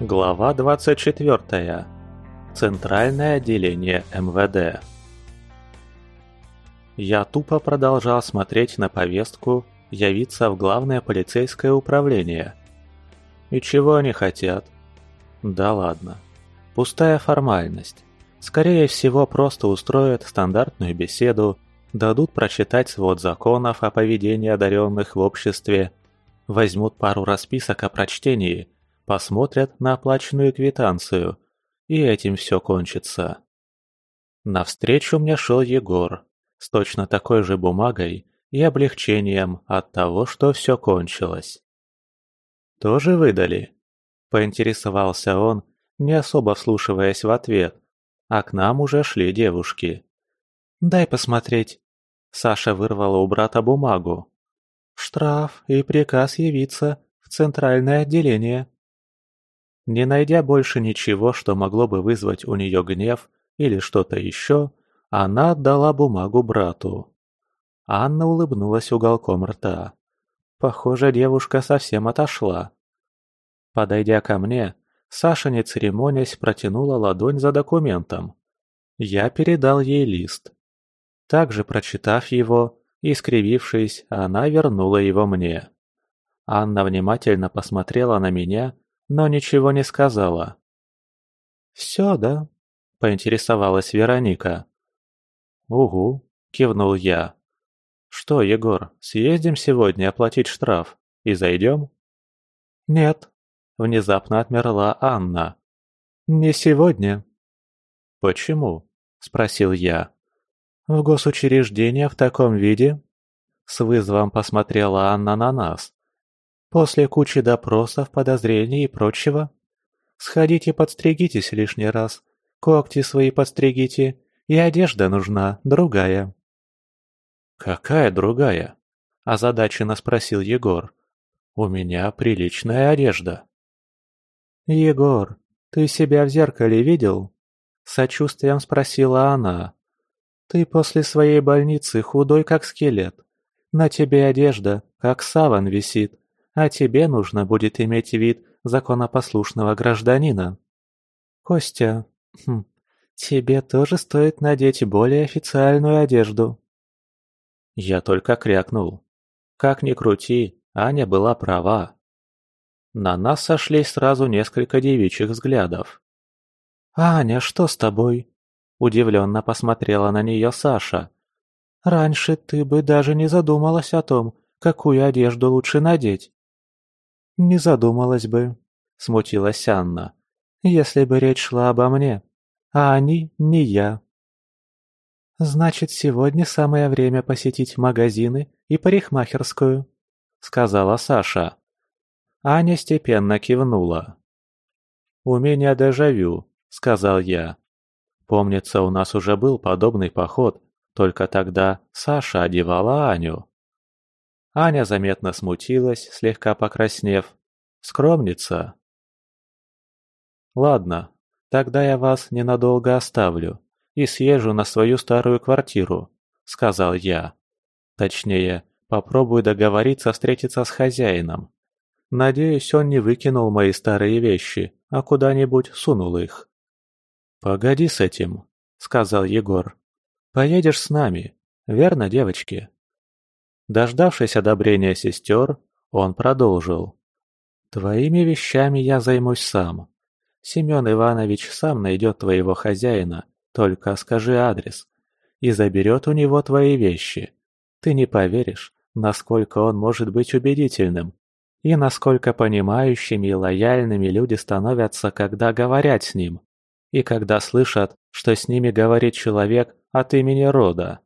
Глава 24. Центральное отделение МВД. Я тупо продолжал смотреть на повестку явиться в главное полицейское управление. И чего они хотят? Да ладно. Пустая формальность. Скорее всего, просто устроят стандартную беседу, дадут прочитать свод законов о поведении одаренных в обществе, возьмут пару расписок о прочтении – посмотрят на оплаченную квитанцию, и этим все кончится. Навстречу мне шел Егор, с точно такой же бумагой и облегчением от того, что все кончилось. «Тоже выдали?» – поинтересовался он, не особо вслушиваясь в ответ, а к нам уже шли девушки. «Дай посмотреть». Саша вырвала у брата бумагу. «Штраф и приказ явиться в центральное отделение», не найдя больше ничего, что могло бы вызвать у нее гнев или что-то еще, она отдала бумагу брату. Анна улыбнулась уголком рта. Похоже, девушка совсем отошла. Подойдя ко мне, Саша, не церемонясь, протянула ладонь за документом. Я передал ей лист. Также, прочитав его, искривившись, она вернула его мне. Анна внимательно посмотрела на меня но ничего не сказала. «Все, да?» – поинтересовалась Вероника. «Угу», – кивнул я. «Что, Егор, съездим сегодня оплатить штраф и зайдем?» «Нет», – внезапно отмерла Анна. «Не сегодня». «Почему?» – спросил я. «В госучреждение в таком виде?» С вызовом посмотрела Анна на нас. После кучи допросов, подозрений и прочего. Сходите подстригитесь лишний раз. Когти свои подстригите. И одежда нужна, другая». «Какая другая?» – озадаченно спросил Егор. «У меня приличная одежда». «Егор, ты себя в зеркале видел?» – сочувствием спросила она. «Ты после своей больницы худой, как скелет. На тебе одежда, как саван висит, а тебе нужно будет иметь вид законопослушного гражданина. Костя, хм, тебе тоже стоит надеть более официальную одежду. Я только крякнул. Как ни крути, Аня была права. На нас сошлись сразу несколько девичьих взглядов. «Аня, что с тобой?» – удивленно посмотрела на нее Саша. «Раньше ты бы даже не задумалась о том, какую одежду лучше надеть не задумалась бы», — смутилась Анна, — «если бы речь шла обо мне, а они не я». «Значит, сегодня самое время посетить магазины и парикмахерскую», — сказала Саша. Аня степенно кивнула. «У меня дежавю», — сказал я. «Помнится, у нас уже был подобный поход, только тогда Саша одевала Аню». Аня заметно смутилась, слегка покраснев. «Скромница!» «Ладно, тогда я вас ненадолго оставлю и съезжу на свою старую квартиру», — сказал я. Точнее, попробую договориться встретиться с хозяином. Надеюсь, он не выкинул мои старые вещи, а куда-нибудь сунул их. «Погоди с этим», — сказал Егор. «Поедешь с нами, верно, девочки?» Дождавшись одобрения сестер, он продолжил. «Твоими вещами я займусь сам. Семен Иванович сам найдет твоего хозяина, только скажи адрес, и заберет у него твои вещи. Ты не поверишь, насколько он может быть убедительным, и насколько понимающими и лояльными люди становятся, когда говорят с ним, и когда слышат, что с ними говорит человек от имени рода».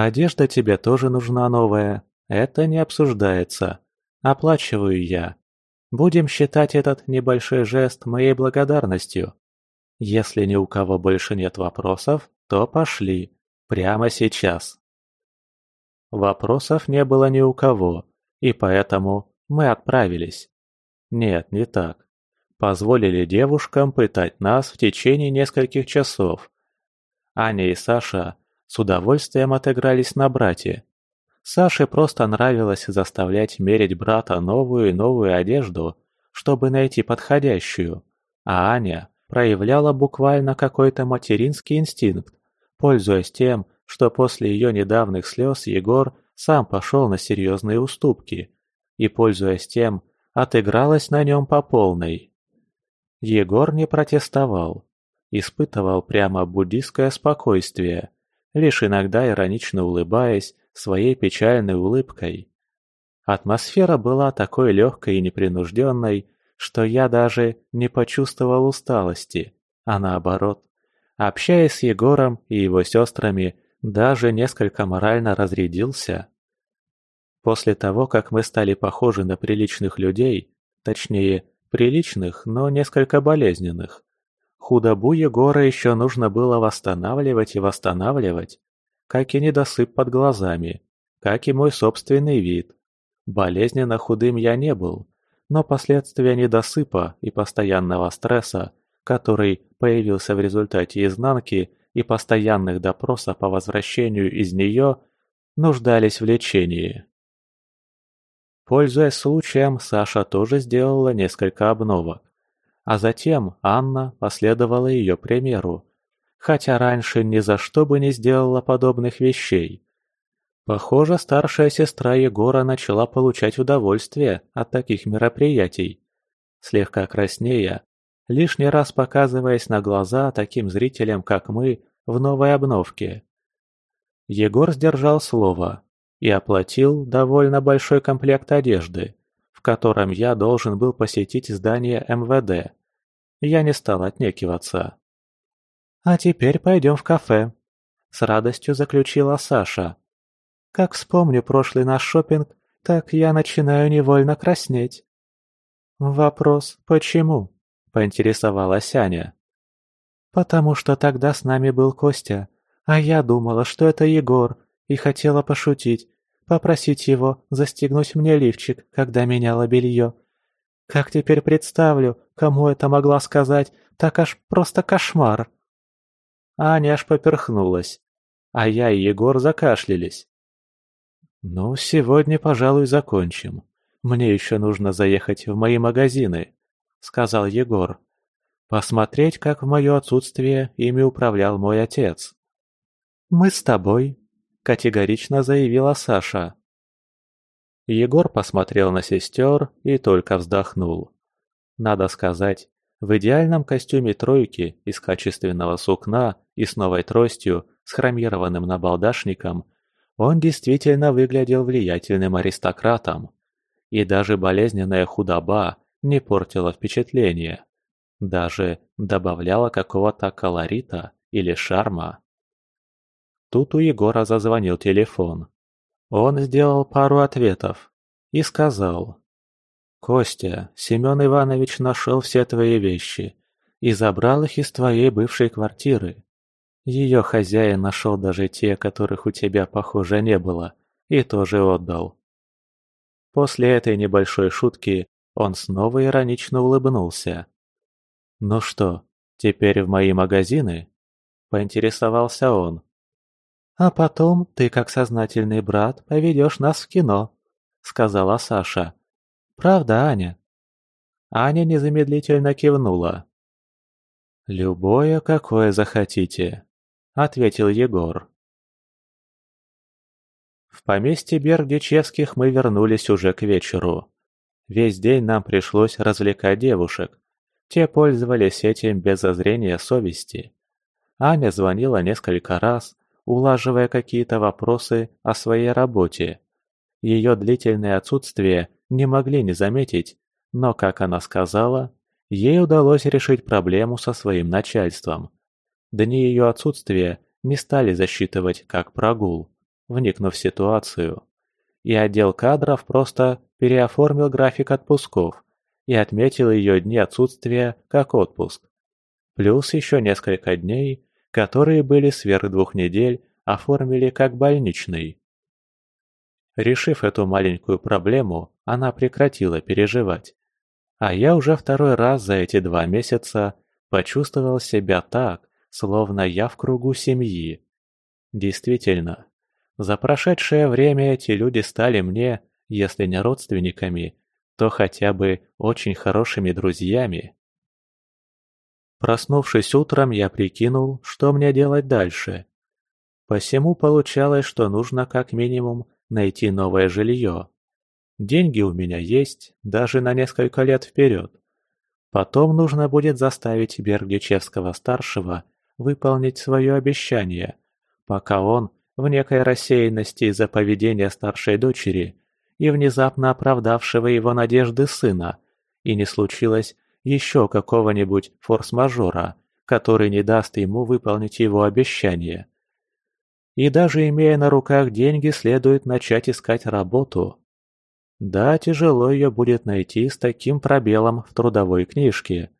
Одежда тебе тоже нужна новая. Это не обсуждается. Оплачиваю я. Будем считать этот небольшой жест моей благодарностью. Если ни у кого больше нет вопросов, то пошли. Прямо сейчас. Вопросов не было ни у кого, и поэтому мы отправились. Нет, не так. Позволили девушкам пытать нас в течение нескольких часов. Аня и Саша с удовольствием отыгрались на брате. Саше просто нравилось заставлять мерить брата новую и новую одежду, чтобы найти подходящую, а Аня проявляла буквально какой-то материнский инстинкт, пользуясь тем, что после ее недавних слез Егор сам пошел на серьезные уступки и, пользуясь тем, отыгралась на нем по полной. Егор не протестовал, испытывал прямо буддийское спокойствие, лишь иногда иронично улыбаясь своей печальной улыбкой. Атмосфера была такой легкой и непринужденной, что я даже не почувствовал усталости, а наоборот. Общаясь с Егором и его сестрами, даже несколько морально разрядился. После того, как мы стали похожи на приличных людей, точнее, приличных, но несколько болезненных, Худобу Егора еще нужно было восстанавливать и восстанавливать, как и недосып под глазами, как и мой собственный вид. Болезненно худым я не был, но последствия недосыпа и постоянного стресса, который появился в результате изнанки и постоянных допросов по возвращению из нее, нуждались в лечении. Пользуясь случаем, Саша тоже сделала несколько обновок. А затем Анна последовала ее примеру, хотя раньше ни за что бы не сделала подобных вещей. Похоже, старшая сестра Егора начала получать удовольствие от таких мероприятий. Слегка краснея, лишний раз показываясь на глаза таким зрителям, как мы, в новой обновке. Егор сдержал слово и оплатил довольно большой комплект одежды, в котором я должен был посетить здание МВД. Я не стал отнекиваться. «А теперь пойдем в кафе», — с радостью заключила Саша. «Как вспомню прошлый наш шопинг, так я начинаю невольно краснеть». «Вопрос, почему?» — поинтересовалась Аня. «Потому что тогда с нами был Костя, а я думала, что это Егор, и хотела пошутить, попросить его застегнуть мне лифчик, когда меняла белье, как теперь представлю, кому это могла сказать, так аж просто кошмар. Аня аж поперхнулась, а я и Егор закашлялись. «Ну, сегодня, пожалуй, закончим. Мне еще нужно заехать в мои магазины», — сказал Егор. «Посмотреть, как в мое отсутствие ими управлял мой отец». «Мы с тобой», — категорично заявила Саша. Егор посмотрел на сестер и только вздохнул. Надо сказать, в идеальном костюме тройки из качественного сукна и с новой тростью, с хромированным набалдашником, он действительно выглядел влиятельным аристократом. И даже болезненная худоба не портила впечатление. Даже добавляла какого-то колорита или шарма. Тут у Егора зазвонил телефон. Он сделал пару ответов и сказал, «Костя, Семен Иванович нашел все твои вещи и забрал их из твоей бывшей квартиры. Ее хозяин нашел даже те, которых у тебя, похоже, не было, и тоже отдал». После этой небольшой шутки он снова иронично улыбнулся. «Ну что, теперь в мои магазины?» – поинтересовался он а потом ты как сознательный брат поведешь нас в кино сказала саша правда аня аня незамедлительно кивнула любое какое захотите ответил егор в поместье Бердичевских мы вернулись уже к вечеру. Весь день нам пришлось развлекать девушек. Те пользовались этим без зазрения совести. Аня звонила несколько раз, улаживая какие-то вопросы о своей работе. Ее длительное отсутствие не могли не заметить, но, как она сказала, ей удалось решить проблему со своим начальством. Дни ее отсутствия не стали засчитывать как прогул, вникнув в ситуацию. И отдел кадров просто переоформил график отпусков и отметил ее дни отсутствия как отпуск. Плюс еще несколько дней которые были сверх двух недель, оформили как больничный. Решив эту маленькую проблему, она прекратила переживать. А я уже второй раз за эти два месяца почувствовал себя так, словно я в кругу семьи. Действительно, за прошедшее время эти люди стали мне, если не родственниками, то хотя бы очень хорошими друзьями. Проснувшись утром, я прикинул, что мне делать дальше. Посему получалось, что нужно как минимум найти новое жилье. Деньги у меня есть, даже на несколько лет вперед. Потом нужно будет заставить Бергличевского-старшего выполнить свое обещание, пока он в некой рассеянности из-за поведения старшей дочери и внезапно оправдавшего его надежды сына, и не случилось еще какого-нибудь форс-мажора, который не даст ему выполнить его обещание. И даже имея на руках деньги, следует начать искать работу. Да, тяжело ее будет найти с таким пробелом в трудовой книжке.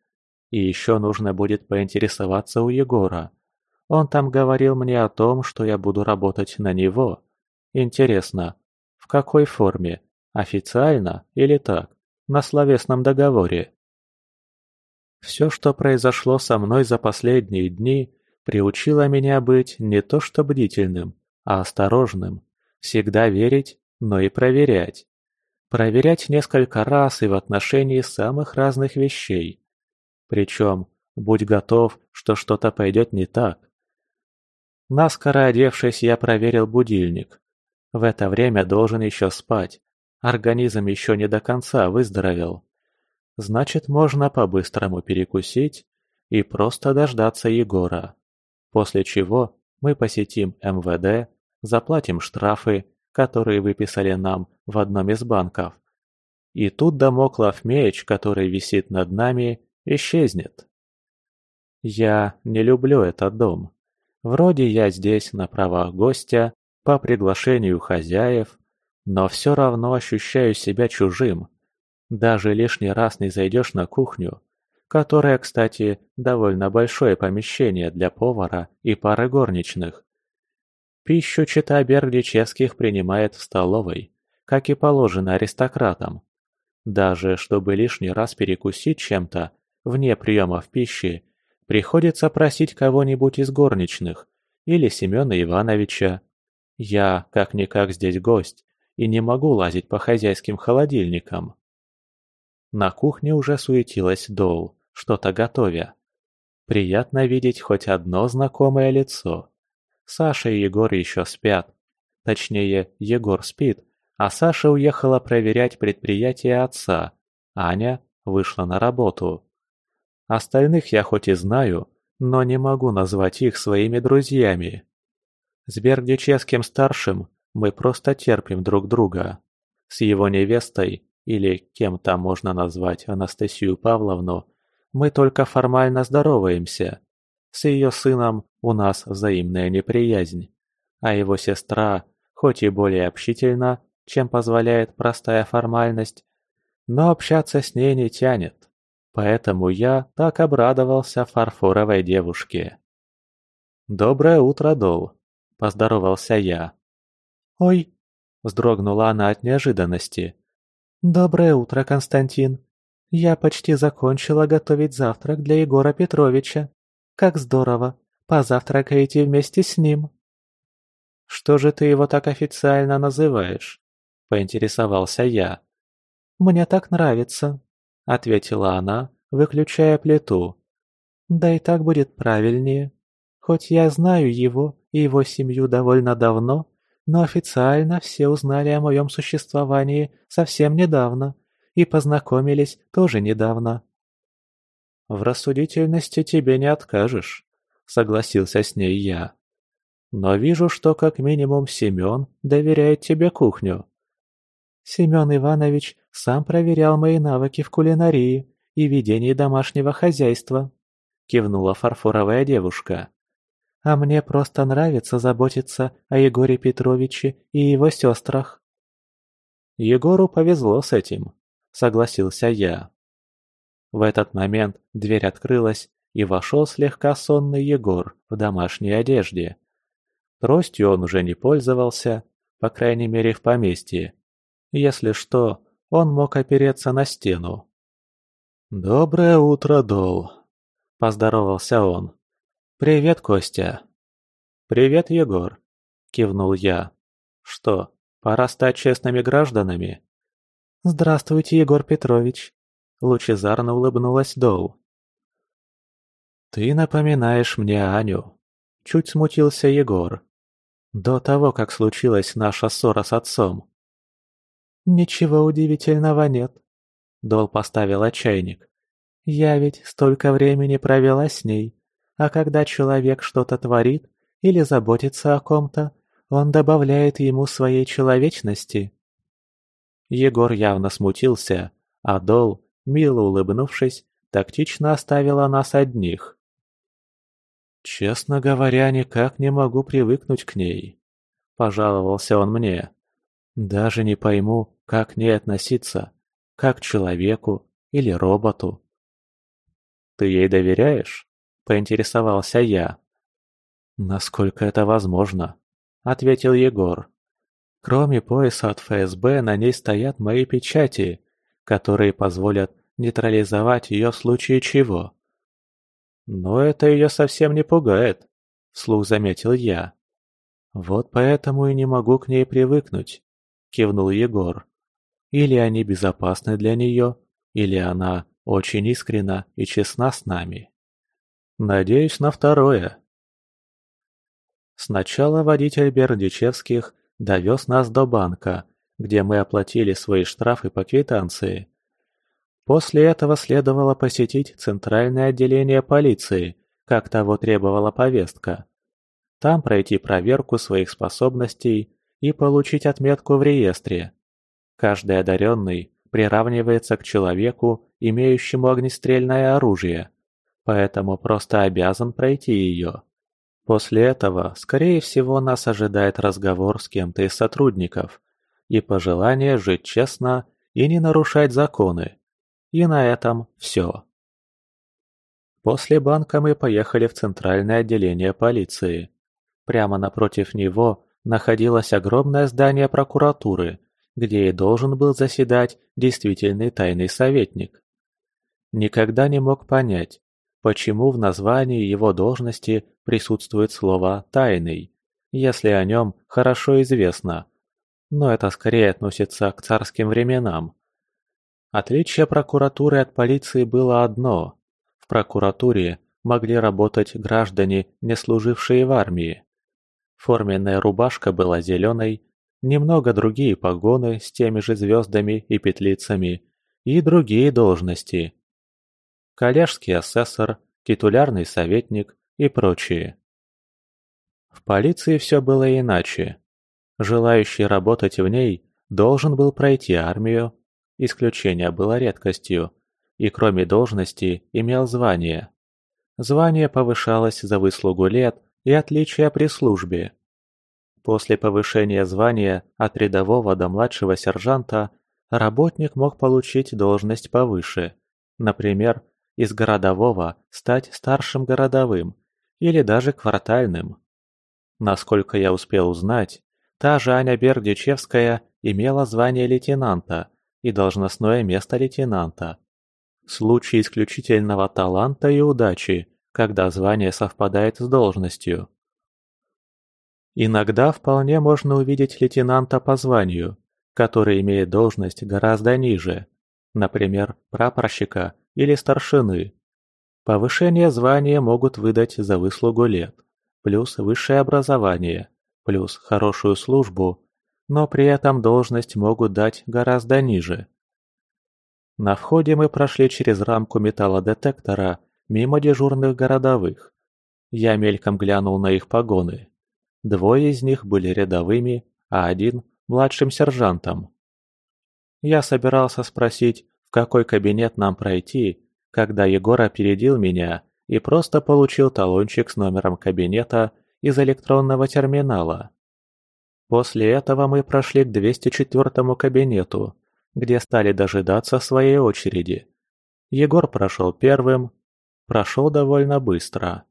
И еще нужно будет поинтересоваться у Егора. Он там говорил мне о том, что я буду работать на него. Интересно, в какой форме? Официально или так? На словесном договоре? Все, что произошло со мной за последние дни, приучило меня быть не то что бдительным, а осторожным, всегда верить, но и проверять. Проверять несколько раз и в отношении самых разных вещей. Причем, будь готов, что что-то пойдет не так. Наскоро одевшись, я проверил будильник. В это время должен еще спать. Организм еще не до конца выздоровел. Значит, можно по-быстрому перекусить и просто дождаться Егора. После чего мы посетим МВД, заплатим штрафы, которые выписали нам в одном из банков. И тут домоклов меч, который висит над нами, исчезнет. Я не люблю этот дом. Вроде я здесь на правах гостя, по приглашению хозяев, но все равно ощущаю себя чужим – даже лишний раз не зайдешь на кухню, которая, кстати, довольно большое помещение для повара и пары горничных. Пищу чита берличевских принимает в столовой, как и положено аристократам. Даже чтобы лишний раз перекусить чем-то, вне приемов пищи, приходится просить кого-нибудь из горничных или Семена Ивановича. Я, как-никак, здесь гость и не могу лазить по хозяйским холодильникам. На кухне уже суетилась Доу, что-то готовя. Приятно видеть хоть одно знакомое лицо. Саша и Егор еще спят. Точнее, Егор спит, а Саша уехала проверять предприятие отца. Аня вышла на работу. Остальных я хоть и знаю, но не могу назвать их своими друзьями. С Бердичевским старшим мы просто терпим друг друга. С его невестой или кем-то можно назвать Анастасию Павловну, мы только формально здороваемся. С ее сыном у нас взаимная неприязнь, а его сестра, хоть и более общительна, чем позволяет простая формальность, но общаться с ней не тянет. Поэтому я так обрадовался фарфоровой девушке. «Доброе утро, Дол», – поздоровался я. «Ой!» – вздрогнула она от неожиданности – «Доброе утро, Константин. Я почти закончила готовить завтрак для Егора Петровича. Как здорово. Позавтракаете вместе с ним». «Что же ты его так официально называешь?» – поинтересовался я. «Мне так нравится», – ответила она, выключая плиту. «Да и так будет правильнее. Хоть я знаю его и его семью довольно давно, но официально все узнали о моем существовании совсем недавно и познакомились тоже недавно». «В рассудительности тебе не откажешь», — согласился с ней я. «Но вижу, что как минимум Семен доверяет тебе кухню». Семен Иванович сам проверял мои навыки в кулинарии и ведении домашнего хозяйства», — кивнула фарфоровая девушка. А мне просто нравится заботиться о Егоре Петровиче и его сестрах. Егору повезло с этим, согласился я. В этот момент дверь открылась, и вошел слегка сонный Егор в домашней одежде. Тростью он уже не пользовался, по крайней мере в поместье. Если что, он мог опереться на стену. «Доброе утро, Дол!» – поздоровался он привет костя. Привет егор. Кивнул я. Что пора стать честными гражданами? Здравствуйте егор петрович. Лучезарно улыбнулась доу. Ты напоминаешь мне аню. Чуть смутился егор. До того как случилась наша ссора с отцом. Ничего удивительного нет дол поставил чайник я ведь столько времени провела с ней. А когда человек что-то творит или заботится о ком-то, он добавляет ему своей человечности. Егор явно смутился, а Дол, мило улыбнувшись, тактично оставила нас одних. «Честно говоря, никак не могу привыкнуть к ней», – пожаловался он мне. «Даже не пойму, как к ней относиться, как к человеку или роботу». «Ты ей доверяешь?» поинтересовался я. Насколько это возможно? Ответил Егор. Кроме пояса от ФСБ на ней стоят мои печати, которые позволят нейтрализовать ее в случае чего. Но это ее совсем не пугает, вслух заметил я. Вот поэтому и не могу к ней привыкнуть, кивнул Егор. Или они безопасны для нее, или она очень искренна и честна с нами. Надеюсь на второе. Сначала водитель Бердичевских довез нас до банка, где мы оплатили свои штрафы по квитанции. После этого следовало посетить Центральное отделение полиции, как того требовала повестка. Там пройти проверку своих способностей и получить отметку в реестре. Каждый одаренный приравнивается к человеку, имеющему огнестрельное оружие – Поэтому просто обязан пройти ее. После этого, скорее всего, нас ожидает разговор с кем-то из сотрудников и пожелание жить честно и не нарушать законы. И на этом все. После банка мы поехали в центральное отделение полиции. Прямо напротив него находилось огромное здание прокуратуры, где и должен был заседать действительный тайный советник. Никогда не мог понять, почему в названии его должности присутствует слово «тайный», если о нем хорошо известно. Но это скорее относится к царским временам. Отличие прокуратуры от полиции было одно. В прокуратуре могли работать граждане, не служившие в армии. Форменная рубашка была зеленой, немного другие погоны с теми же звездами и петлицами и другие должности – коллежский асессор, титулярный советник и прочие. В полиции все было иначе. Желающий работать в ней должен был пройти армию, исключение было редкостью, и кроме должности имел звание. Звание повышалось за выслугу лет и отличия при службе. После повышения звания от рядового до младшего сержанта работник мог получить должность повыше, например, из городового стать старшим городовым или даже квартальным. Насколько я успел узнать, та же Аня Бердичевская имела звание лейтенанта и должностное место лейтенанта. Случай исключительного таланта и удачи, когда звание совпадает с должностью. Иногда вполне можно увидеть лейтенанта по званию, который имеет должность гораздо ниже, например, прапорщика или старшины. Повышение звания могут выдать за выслугу лет, плюс высшее образование, плюс хорошую службу, но при этом должность могут дать гораздо ниже. На входе мы прошли через рамку металлодетектора мимо дежурных городовых. Я мельком глянул на их погоны. Двое из них были рядовыми, а один – младшим сержантом. Я собирался спросить, в какой кабинет нам пройти, когда Егор опередил меня и просто получил талончик с номером кабинета из электронного терминала. После этого мы прошли к 204 кабинету, где стали дожидаться своей очереди. Егор прошел первым, прошел довольно быстро.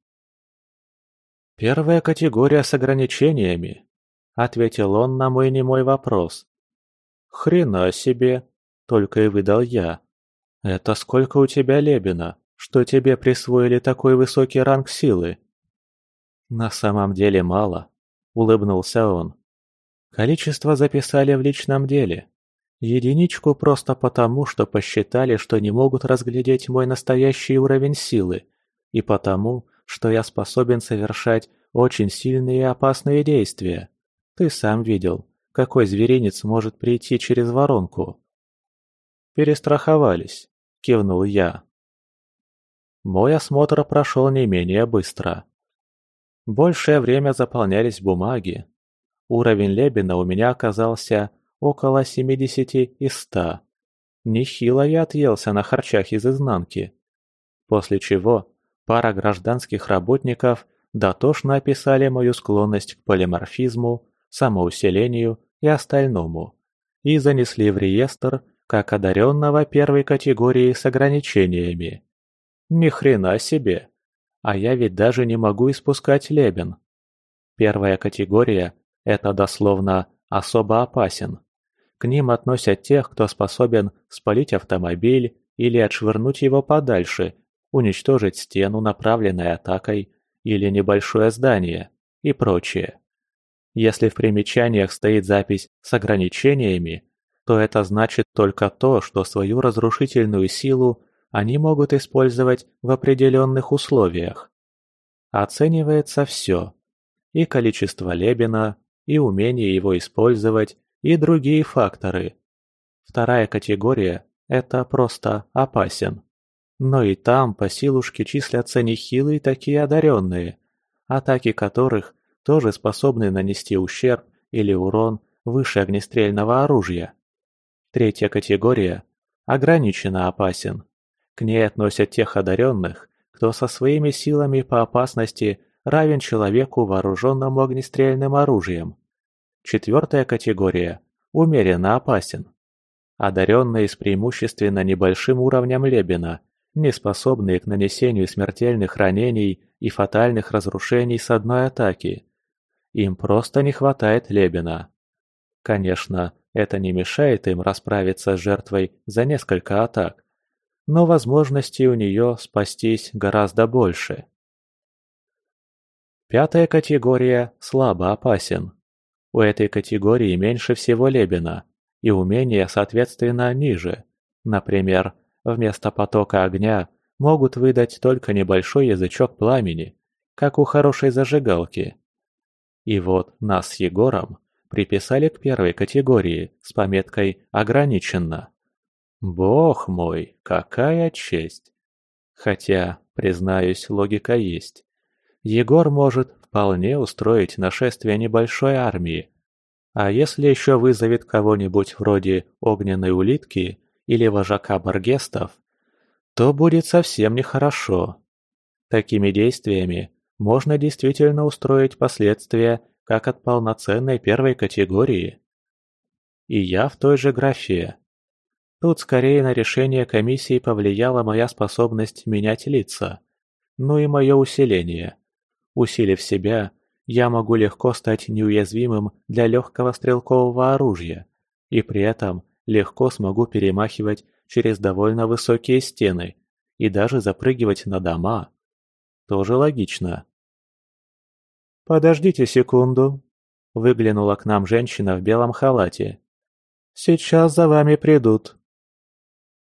«Первая категория с ограничениями», — ответил он на мой немой вопрос. «Хрена себе!» только и выдал я. «Это сколько у тебя Лебина, что тебе присвоили такой высокий ранг силы?» «На самом деле мало», — улыбнулся он. «Количество записали в личном деле. Единичку просто потому, что посчитали, что не могут разглядеть мой настоящий уровень силы, и потому, что я способен совершать очень сильные и опасные действия. Ты сам видел, какой зверинец может прийти через воронку перестраховались, — кивнул я. Мой осмотр прошел не менее быстро. Большее время заполнялись бумаги. Уровень Лебена у меня оказался около 70 из 100. Нехило я отъелся на харчах из изнанки. После чего пара гражданских работников дотошно описали мою склонность к полиморфизму, самоусилению и остальному и занесли в реестр – как-одаренного первой категории с ограничениями. Ни хрена себе! А я ведь даже не могу испускать лебен. Первая категория – это дословно «особо опасен». К ним относят тех, кто способен спалить автомобиль или отшвырнуть его подальше, уничтожить стену, направленной атакой, или небольшое здание, и прочее. Если в примечаниях стоит запись с ограничениями, то это значит только то, что свою разрушительную силу они могут использовать в определенных условиях. Оценивается все – и количество лебена, и умение его использовать, и другие факторы. Вторая категория – это просто опасен. Но и там по силушке числятся нехилые такие одаренные, а атаки которых тоже способны нанести ущерб или урон выше огнестрельного оружия. Третья категория ограниченно опасен. К ней относят тех одаренных, кто со своими силами по опасности равен человеку, вооруженному огнестрельным оружием. Четвертая категория – умеренно опасен. Одаренные с преимущественно небольшим уровнем лебена, не способные к нанесению смертельных ранений и фатальных разрушений с одной атаки. Им просто не хватает лебена. Конечно, это не мешает им расправиться с жертвой за несколько атак, но возможностей у нее спастись гораздо больше. Пятая категория слабо опасен. У этой категории меньше всего лебена, и умения, соответственно, ниже. Например, вместо потока огня могут выдать только небольшой язычок пламени, как у хорошей зажигалки. И вот нас с Егором приписали к первой категории с пометкой «Ограничено». Бог мой, какая честь! Хотя, признаюсь, логика есть. Егор может вполне устроить нашествие небольшой армии. А если еще вызовет кого-нибудь вроде огненной улитки или вожака баргестов, то будет совсем нехорошо. Такими действиями можно действительно устроить последствия как от полноценной первой категории. И я в той же графе. Тут скорее на решение комиссии повлияла моя способность менять лица, ну и мое усиление. Усилив себя, я могу легко стать неуязвимым для легкого стрелкового оружия, и при этом легко смогу перемахивать через довольно высокие стены и даже запрыгивать на дома. Тоже логично. «Подождите секунду!» — выглянула к нам женщина в белом халате. «Сейчас за вами придут!»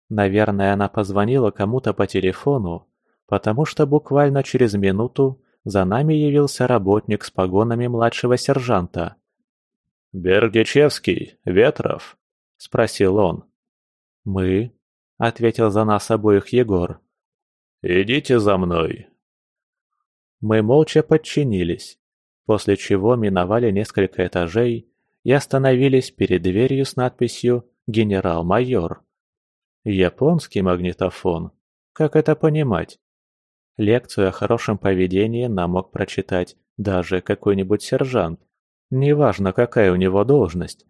Наверное, она позвонила кому-то по телефону, потому что буквально через минуту за нами явился работник с погонами младшего сержанта. «Бердичевский, Ветров?» — спросил он. «Мы?» — ответил за нас обоих Егор. «Идите за мной». Мы молча подчинились после чего миновали несколько этажей и остановились перед дверью с надписью «Генерал-майор». Японский магнитофон. Как это понимать? Лекцию о хорошем поведении нам мог прочитать даже какой-нибудь сержант. Неважно, какая у него должность.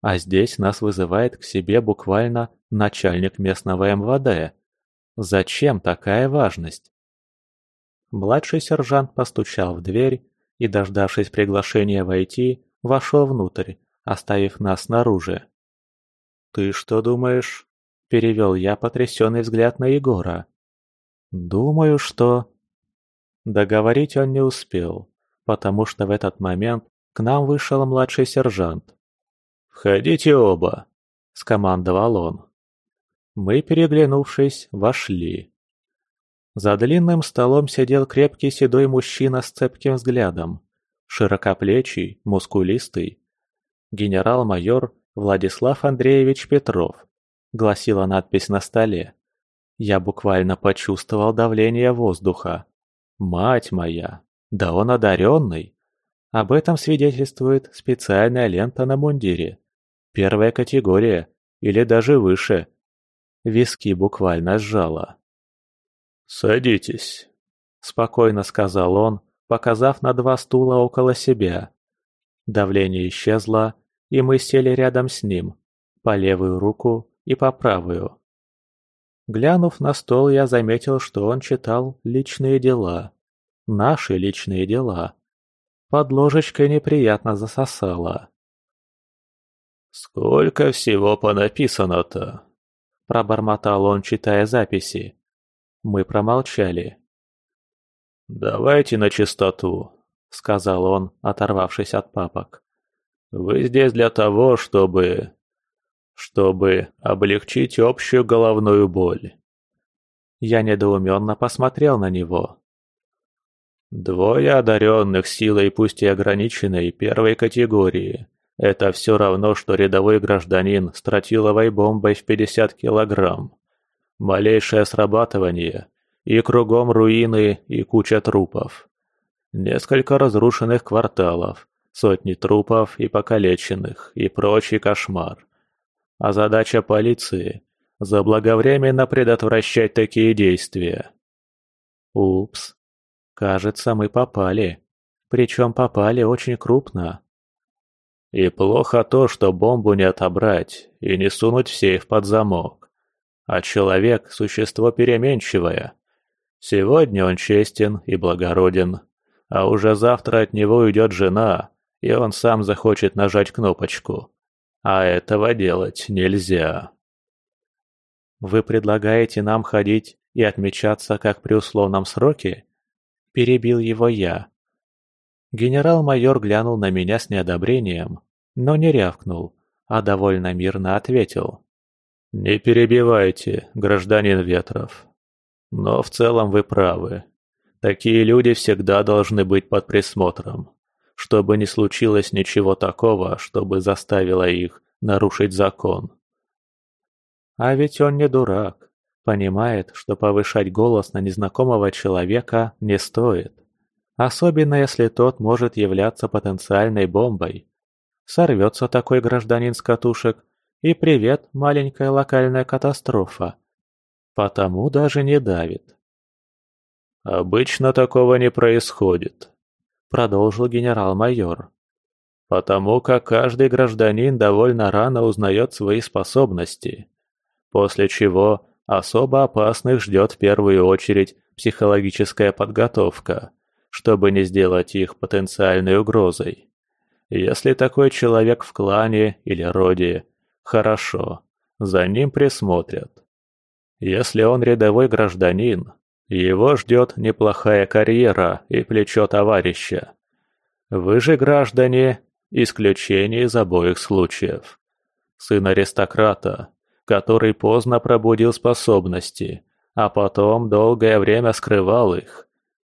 А здесь нас вызывает к себе буквально начальник местного МВД. Зачем такая важность? Младший сержант постучал в дверь и, дождавшись приглашения войти, вошел внутрь, оставив нас снаружи. «Ты что думаешь?» – перевел я потрясенный взгляд на Егора. «Думаю, что...» Договорить он не успел, потому что в этот момент к нам вышел младший сержант. «Входите оба!» – скомандовал он. Мы, переглянувшись, вошли. За длинным столом сидел крепкий седой мужчина с цепким взглядом, широкоплечий, мускулистый. «Генерал-майор Владислав Андреевич Петров», — гласила надпись на столе. Я буквально почувствовал давление воздуха. «Мать моя! Да он одаренный!» Об этом свидетельствует специальная лента на мундире. Первая категория, или даже выше. Виски буквально сжало. «Садитесь», — спокойно сказал он, показав на два стула около себя. Давление исчезло, и мы сели рядом с ним, по левую руку и по правую. Глянув на стол, я заметил, что он читал «Личные дела». Наши личные дела. Под ложечкой неприятно засосало. «Сколько всего понаписано-то?» – пробормотал он, читая записи. Мы промолчали. «Давайте на чистоту», — сказал он, оторвавшись от папок. «Вы здесь для того, чтобы... чтобы облегчить общую головную боль». Я недоуменно посмотрел на него. «Двое одаренных силой, пусть и ограниченной, первой категории. Это все равно, что рядовой гражданин с тротиловой бомбой в 50 килограмм малейшее срабатывание, и кругом руины и куча трупов. Несколько разрушенных кварталов, сотни трупов и покалеченных, и прочий кошмар. А задача полиции – заблаговременно предотвращать такие действия. Упс. Кажется, мы попали. Причем попали очень крупно. И плохо то, что бомбу не отобрать и не сунуть в сейф под замок а человек – существо переменчивое. Сегодня он честен и благороден, а уже завтра от него уйдет жена, и он сам захочет нажать кнопочку. А этого делать нельзя. Вы предлагаете нам ходить и отмечаться как при условном сроке? Перебил его я. Генерал-майор глянул на меня с неодобрением, но не рявкнул, а довольно мирно ответил не перебивайте гражданин ветров. Но в целом вы правы. Такие люди всегда должны быть под присмотром чтобы не случилось ничего такого чтобы заставило их нарушить закон. А ведь он не дурак понимает что повышать голос на незнакомого человека не стоит особенно если тот может являться потенциальной бомбой. Сорвется такой гражданин с катушек и привет, маленькая локальная катастрофа. Потому даже не давит. Обычно такого не происходит, продолжил генерал-майор. Потому как каждый гражданин довольно рано узнает свои способности, после чего особо опасных ждет в первую очередь психологическая подготовка, чтобы не сделать их потенциальной угрозой. Если такой человек в клане или роде Хорошо. За ним присмотрят. Если он рядовой гражданин, его ждет неплохая карьера и плечо товарища. Вы же, граждане, исключение из обоих случаев. Сын аристократа, который поздно пробудил способности, а потом долгое время скрывал их,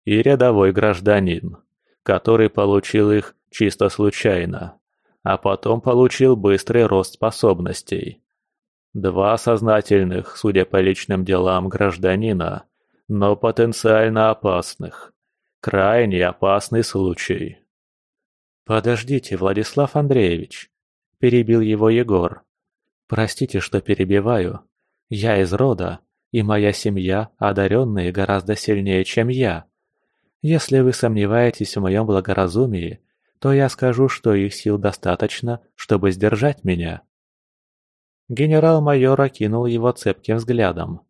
и рядовой гражданин, который получил их чисто случайно а потом получил быстрый рост способностей. Два сознательных, судя по личным делам, гражданина, но потенциально опасных. Крайне опасный случай. «Подождите, Владислав Андреевич», – перебил его Егор. «Простите, что перебиваю. Я из рода, и моя семья одаренные гораздо сильнее, чем я. Если вы сомневаетесь в моем благоразумии, то я скажу, что их сил достаточно, чтобы сдержать меня». Генерал-майор окинул его цепким взглядом.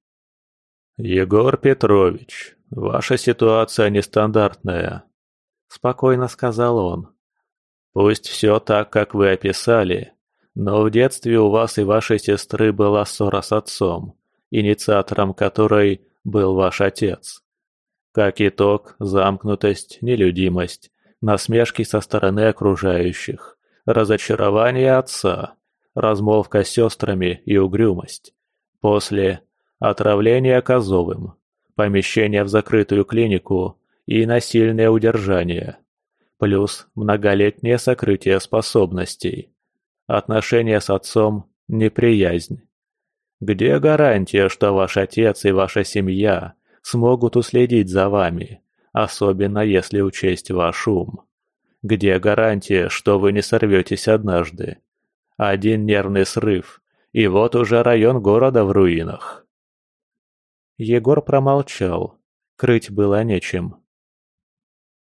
«Егор Петрович, ваша ситуация нестандартная», — спокойно сказал он. «Пусть все так, как вы описали, но в детстве у вас и вашей сестры была ссора с отцом, инициатором которой был ваш отец. Как итог, замкнутость, нелюдимость, насмешки со стороны окружающих, разочарование отца, размолвка с сестрами и угрюмость. После – отравление Козовым, помещение в закрытую клинику и насильное удержание. Плюс многолетнее сокрытие способностей. Отношения с отцом – неприязнь. Где гарантия, что ваш отец и ваша семья смогут уследить за вами? особенно если учесть ваш ум, где гарантия, что вы не сорветесь однажды. Один нервный срыв, и вот уже район города в руинах. Егор промолчал. Крыть было нечем.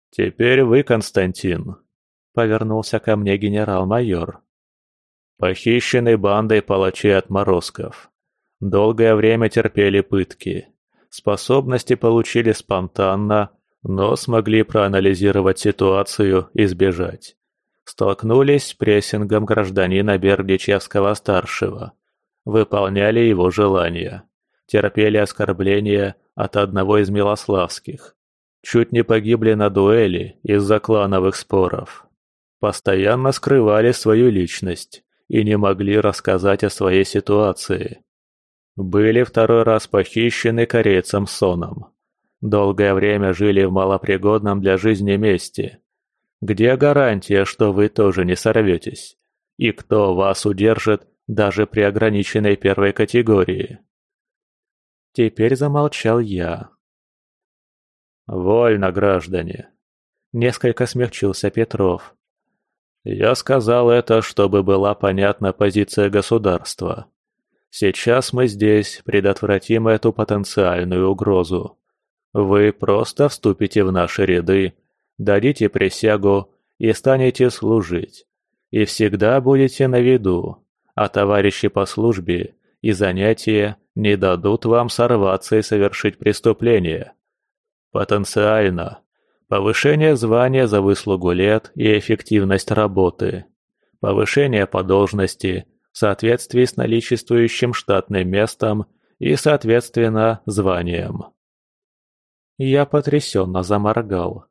«Теперь вы, Константин», — повернулся ко мне генерал-майор. Похищенный бандой палачей-отморозков. Долгое время терпели пытки. Способности получили спонтанно, но смогли проанализировать ситуацию и сбежать. Столкнулись с прессингом гражданина Бердичевского-старшего. Выполняли его желания. Терпели оскорбления от одного из Милославских. Чуть не погибли на дуэли из-за клановых споров. Постоянно скрывали свою личность и не могли рассказать о своей ситуации. Были второй раз похищены корейцем Соном Долгое время жили в малопригодном для жизни месте, где гарантия, что вы тоже не сорветесь, и кто вас удержит даже при ограниченной первой категории. Теперь замолчал я. «Вольно, граждане!» Несколько смягчился Петров. «Я сказал это, чтобы была понятна позиция государства. Сейчас мы здесь предотвратим эту потенциальную угрозу. Вы просто вступите в наши ряды, дадите присягу и станете служить, и всегда будете на виду, а товарищи по службе и занятия не дадут вам сорваться и совершить преступление. Потенциально. Повышение звания за выслугу лет и эффективность работы, повышение по должности в соответствии с наличествующим штатным местом и, соответственно, званием. Я потрясенно заморгал.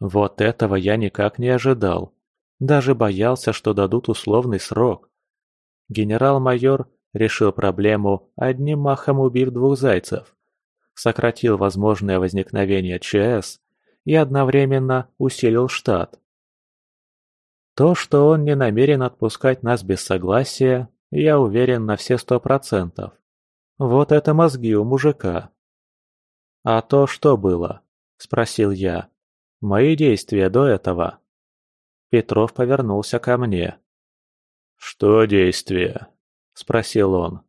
Вот этого я никак не ожидал. Даже боялся, что дадут условный срок. Генерал-майор решил проблему, одним махом убив двух зайцев. Сократил возможное возникновение ЧС и одновременно усилил штат. То, что он не намерен отпускать нас без согласия, я уверен на все сто процентов. Вот это мозги у мужика. «А то что было?» – спросил я. «Мои действия до этого». Петров повернулся ко мне. «Что действия?» – спросил он.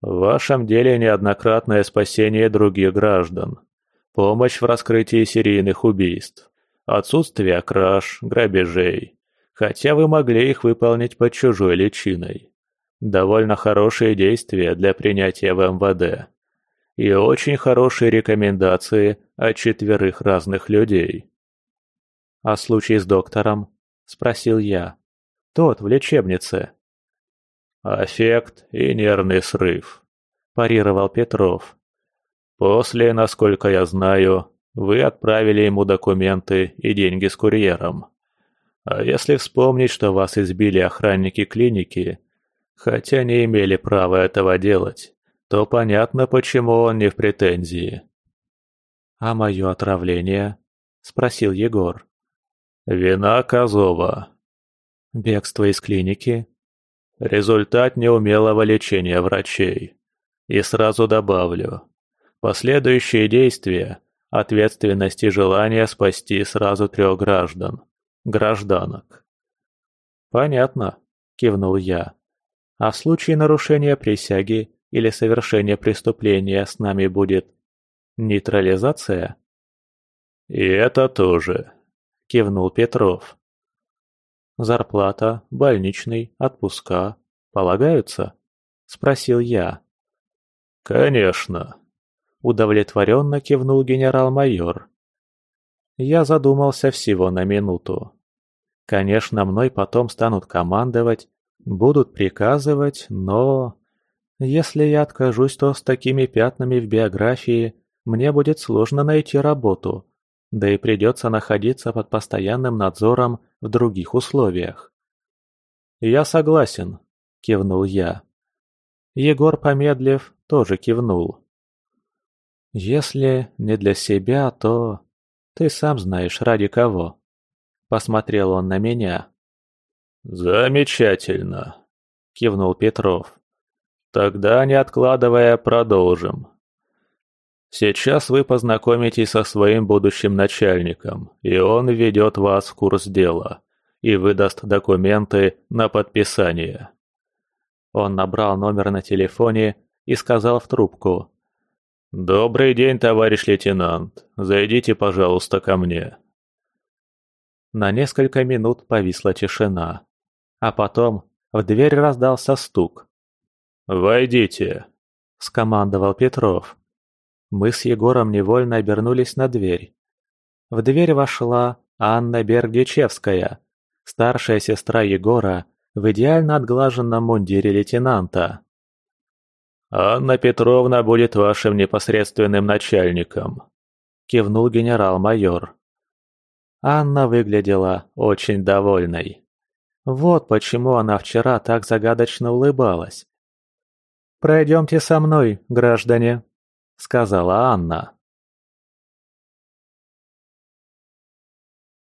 «В вашем деле неоднократное спасение других граждан, помощь в раскрытии серийных убийств, отсутствие краж, грабежей, хотя вы могли их выполнить под чужой личиной. Довольно хорошие действия для принятия в МВД и очень хорошие рекомендации от четверых разных людей». «А случай с доктором?» – спросил я. «Тот в лечебнице». «Аффект и нервный срыв», – парировал Петров. «После, насколько я знаю, вы отправили ему документы и деньги с курьером. А если вспомнить, что вас избили охранники клиники, хотя не имели права этого делать, то понятно почему он не в претензии а мое отравление спросил егор вина козова бегство из клиники результат неумелого лечения врачей и сразу добавлю последующие действия ответственность и желание спасти сразу трех граждан гражданок понятно кивнул я а в случае нарушения присяги или совершение преступления с нами будет нейтрализация?» «И это тоже», — кивнул Петров. «Зарплата, больничный, отпуска полагаются?» — спросил я. «Конечно», — удовлетворенно кивнул генерал-майор. Я задумался всего на минуту. Конечно, мной потом станут командовать, будут приказывать, но... Если я откажусь, то с такими пятнами в биографии мне будет сложно найти работу, да и придется находиться под постоянным надзором в других условиях. «Я согласен», — кивнул я. Егор, помедлив, тоже кивнул. «Если не для себя, то ты сам знаешь, ради кого». Посмотрел он на меня. «Замечательно», — кивнул Петров. Тогда не откладывая, продолжим. Сейчас вы познакомитесь со своим будущим начальником, и он ведет вас в курс дела и выдаст документы на подписание. Он набрал номер на телефоне и сказал в трубку. «Добрый день, товарищ лейтенант. Зайдите, пожалуйста, ко мне». На несколько минут повисла тишина, а потом в дверь раздался стук – «Войдите», — скомандовал Петров. Мы с Егором невольно обернулись на дверь. В дверь вошла Анна Бергдичевская, старшая сестра Егора, в идеально отглаженном мундире лейтенанта. «Анна Петровна будет вашим непосредственным начальником», — кивнул генерал-майор. Анна выглядела очень довольной. Вот почему она вчера так загадочно улыбалась пройдемте со мной, граждане, — сказала Анна.